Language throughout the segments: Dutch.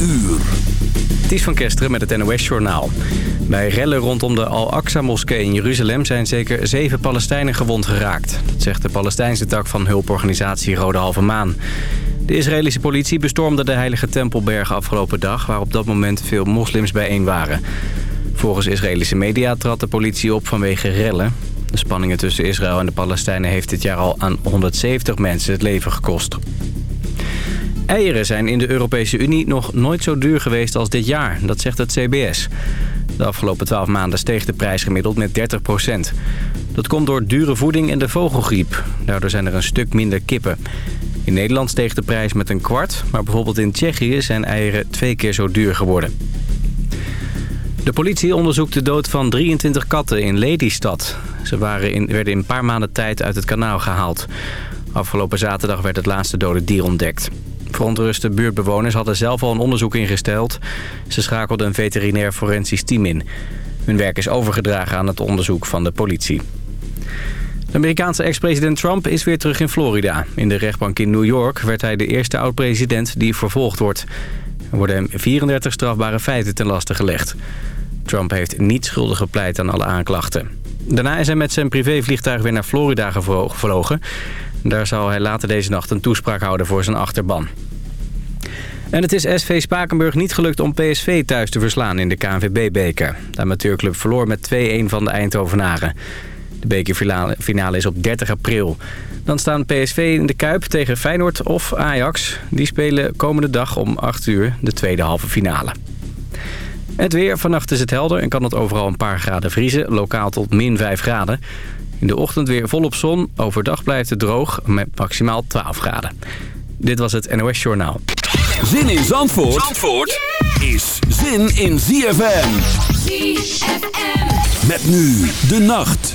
uur. Het is van Kesteren met het NOS-journaal. Bij rellen rondom de Al-Aqsa-moskee in Jeruzalem zijn zeker zeven Palestijnen gewond geraakt. Dat zegt de Palestijnse tak van hulporganisatie Rode Halve Maan. De Israëlische politie bestormde de heilige Tempelberg afgelopen dag... waar op dat moment veel moslims bijeen waren. Volgens Israëlische media trad de politie op vanwege rellen. De spanningen tussen Israël en de Palestijnen heeft dit jaar al aan 170 mensen het leven gekost. Eieren zijn in de Europese Unie nog nooit zo duur geweest als dit jaar. Dat zegt het CBS. De afgelopen 12 maanden steeg de prijs gemiddeld met 30% Dat komt door dure voeding en de vogelgriep. Daardoor zijn er een stuk minder kippen. In Nederland steeg de prijs met een kwart, maar bijvoorbeeld in Tsjechië zijn eieren twee keer zo duur geworden. De politie onderzoekt de dood van 23 katten in Lelystad. Ze waren in, werden in een paar maanden tijd uit het kanaal gehaald. Afgelopen zaterdag werd het laatste dode dier ontdekt. Verontruste buurtbewoners hadden zelf al een onderzoek ingesteld. Ze schakelden een veterinair forensisch team in. Hun werk is overgedragen aan het onderzoek van de politie. De Amerikaanse ex-president Trump is weer terug in Florida. In de rechtbank in New York werd hij de eerste oud-president die vervolgd wordt. Er worden hem 34 strafbare feiten ten laste gelegd. Trump heeft niet schuldig gepleit aan alle aanklachten. Daarna is hij met zijn privévliegtuig weer naar Florida gevlogen. Daar zal hij later deze nacht een toespraak houden voor zijn achterban. En het is SV Spakenburg niet gelukt om PSV thuis te verslaan in de KNVB-beker. De amateurclub verloor met 2-1 van de Eindhovenaren. De bekerfinale is op 30 april. Dan staan PSV in de Kuip tegen Feyenoord of Ajax. Die spelen komende dag om 8 uur de tweede halve finale. Het weer. Vannacht is het helder en kan het overal een paar graden vriezen. Lokaal tot min 5 graden. In de ochtend weer volop zon. Overdag blijft het droog met maximaal 12 graden. Dit was het NOS Journaal. Zin in Zandvoort, Zandvoort is zin in ZFM. ZFM. Met nu de nacht.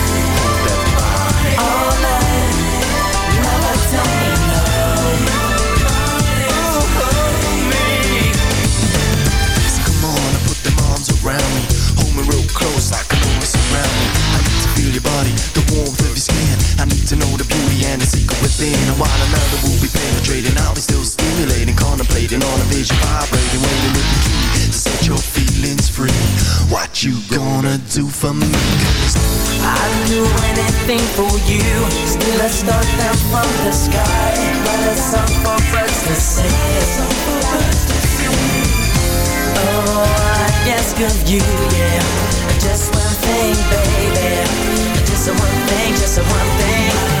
spinning while another will be penetrating. I'll be still stimulating, contemplating on a vision vibrating, waiting with the key to set your feelings free. What you gonna do for me? Cause I'd do anything for you. Still I start down from the sky, but a song for friends to sing. Oh, I ask of you, yeah, just one thing, baby, just one thing, just one thing.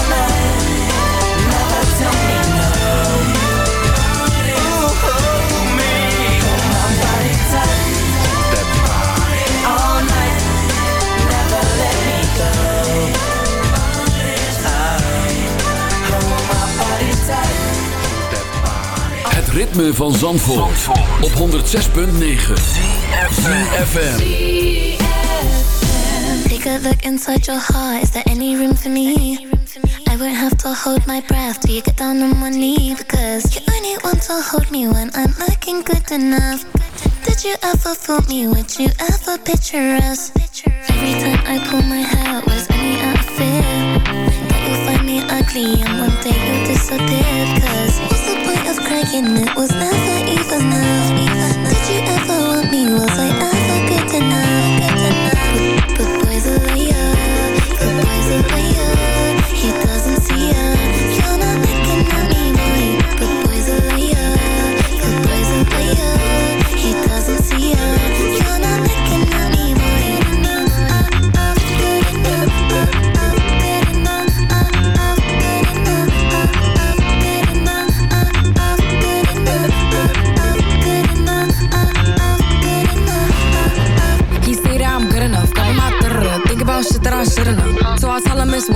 van Zandvoort, op 106.9 CFFM Take a look inside your heart Is there any room for me? I won't have to hold my breath Till you get down on one knee Because you only want to hold me When I'm looking good enough Did you ever fool me? Would you ever picture us? Every time I pull my hair Was only out of fear That you'll find me ugly And one day you'll disappear Cause crying, it was never even. Did you ever want me? Was I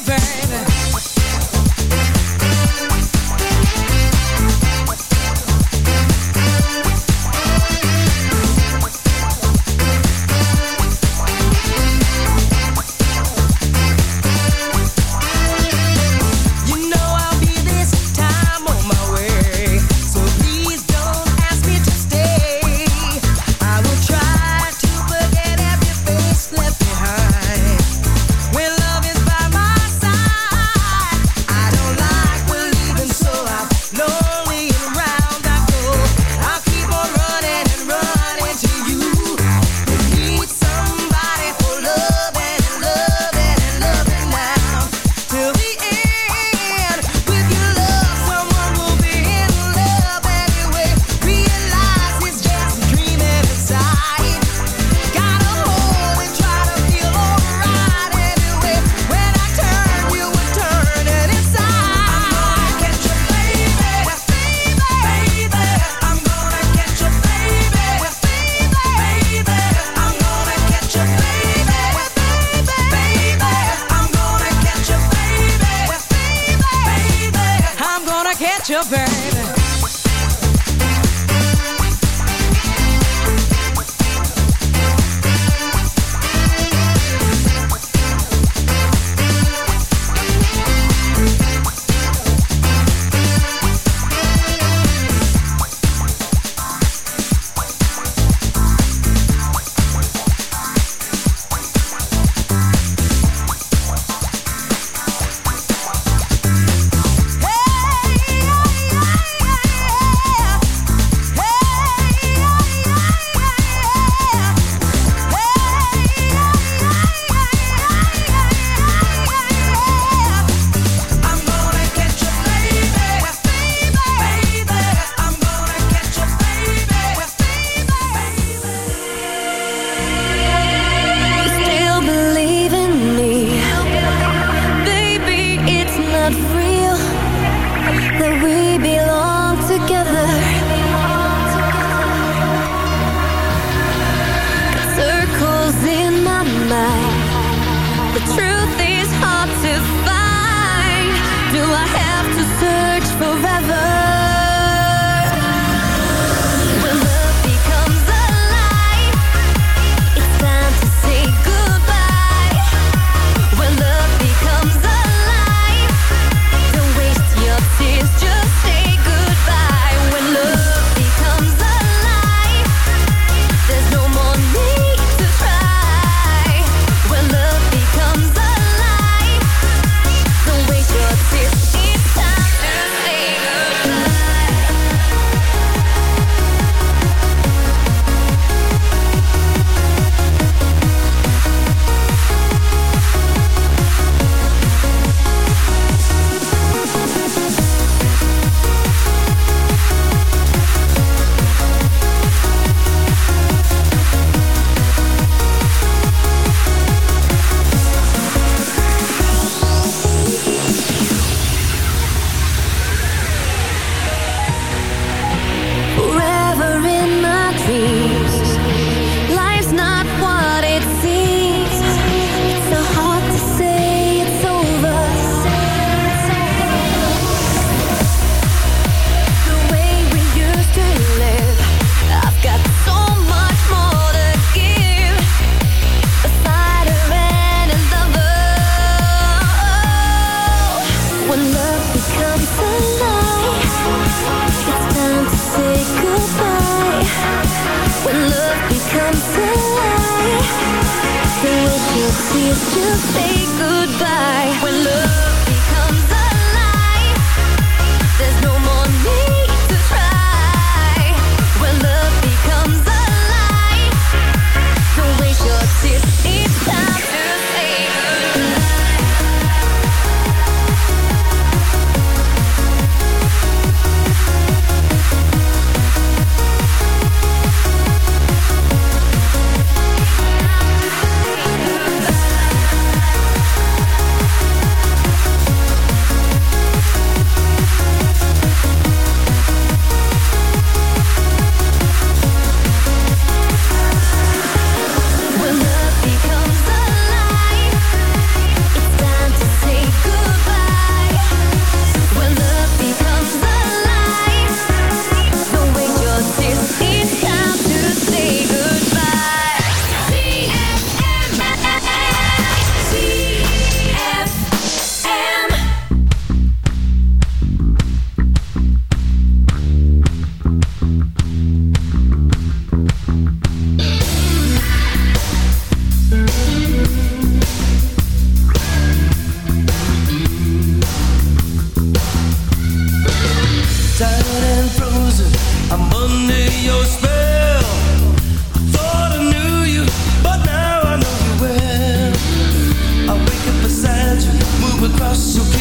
baby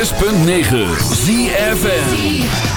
106.9 ZFN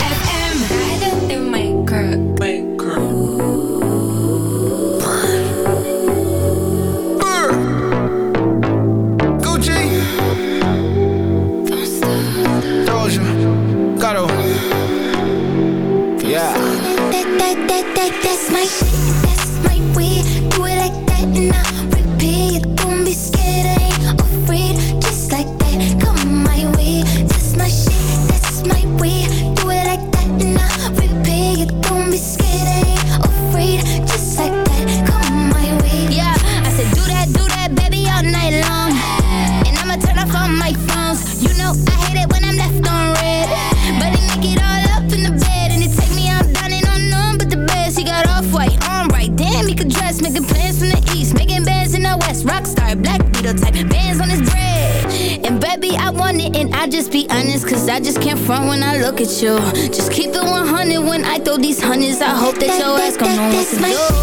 that your ass gon' know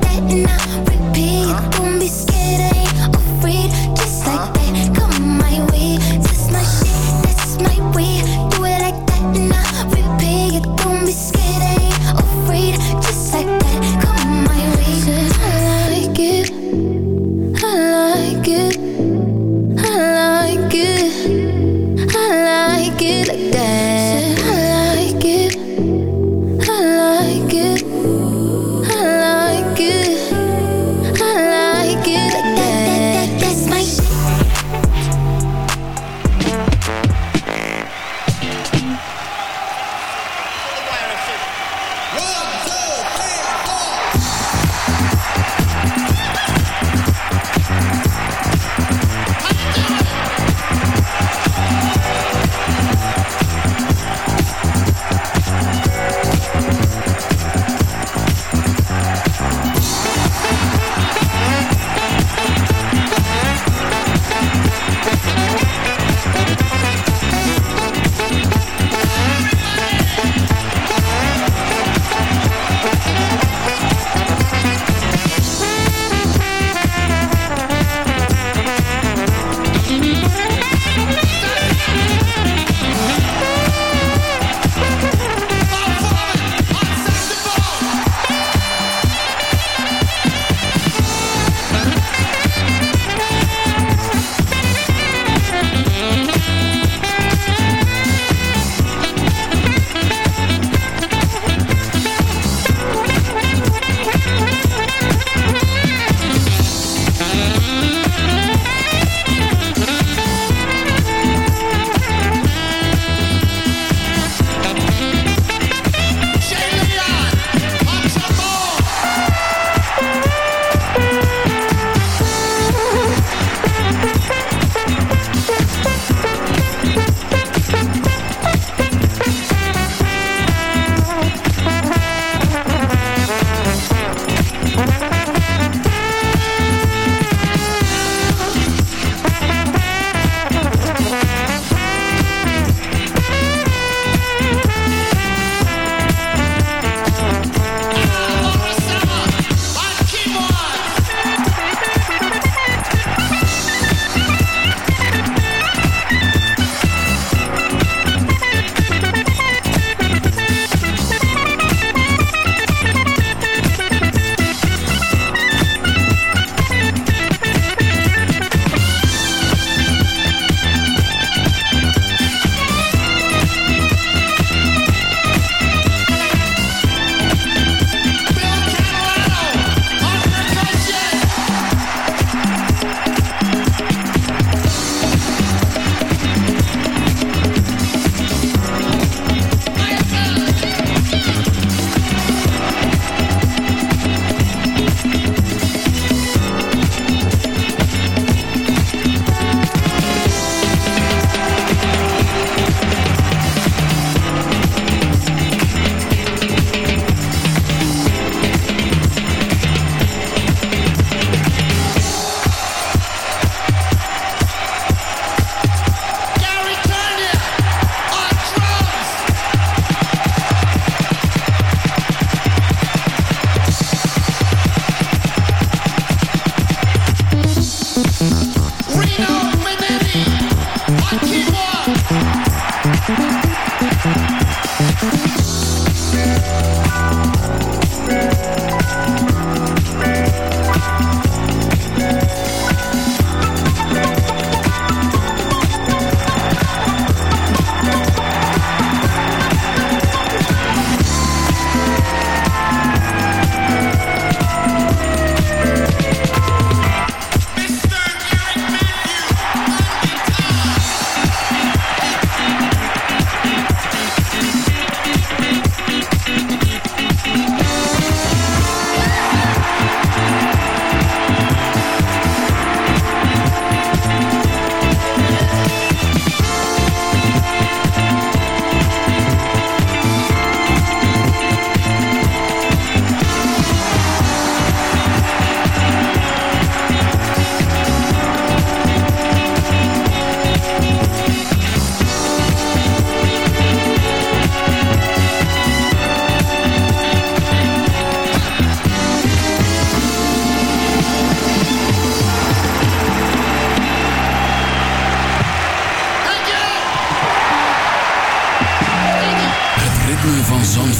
and I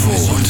Oh.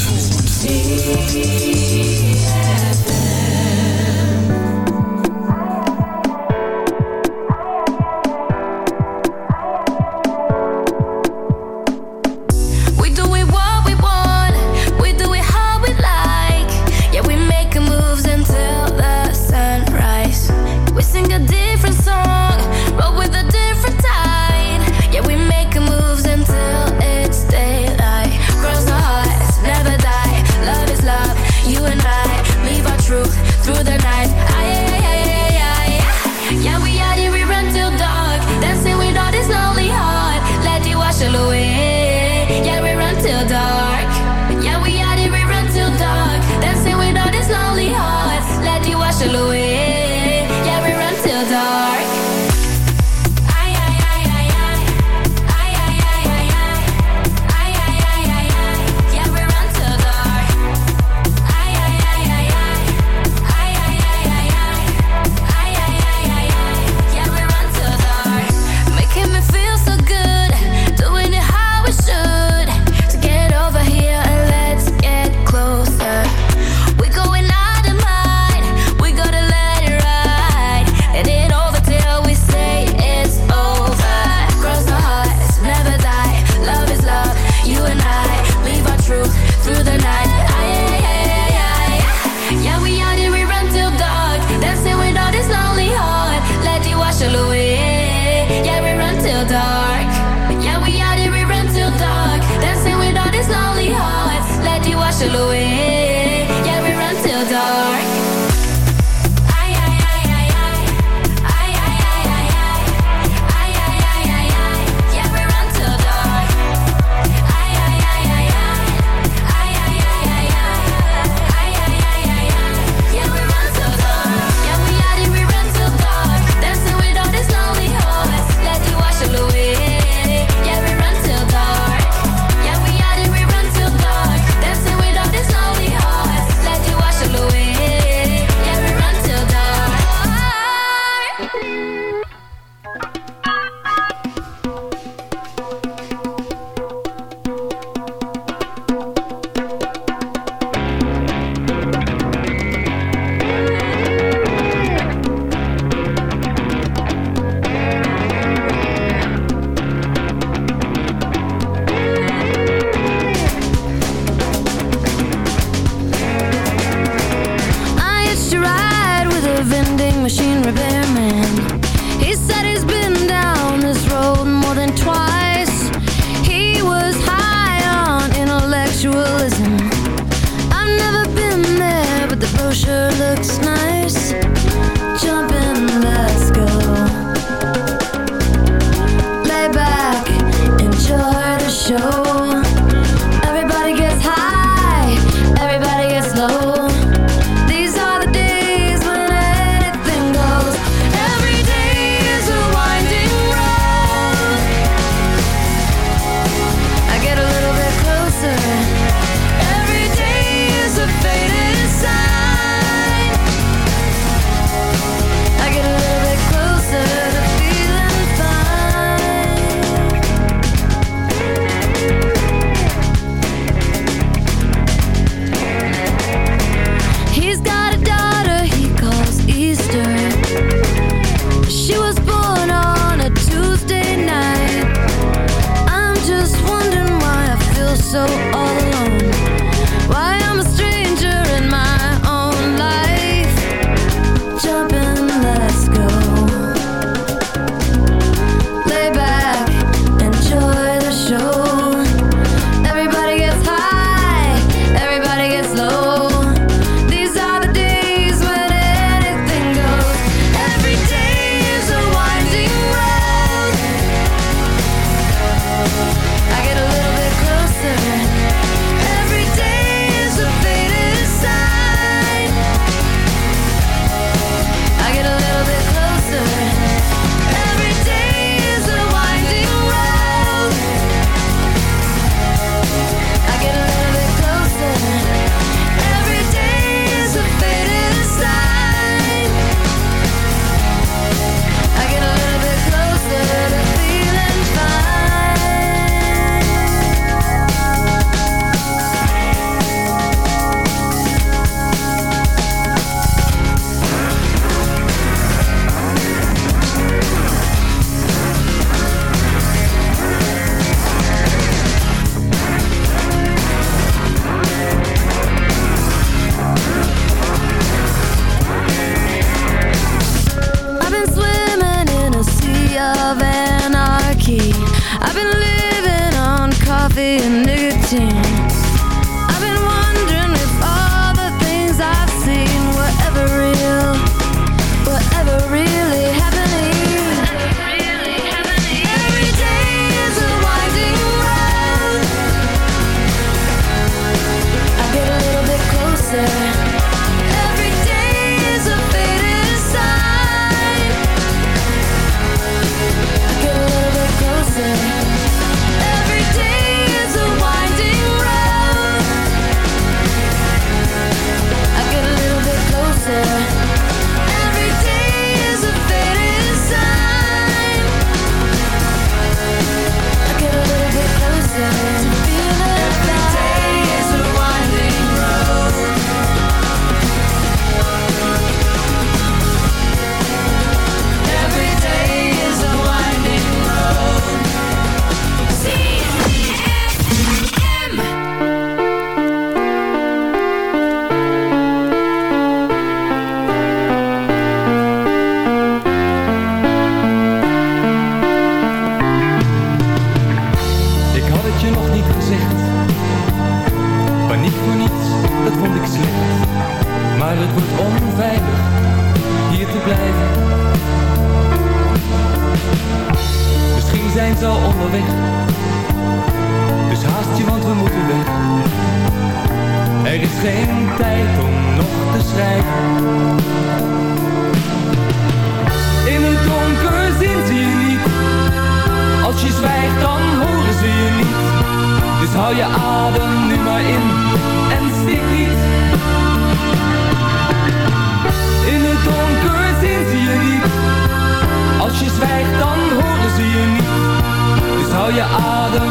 je adem.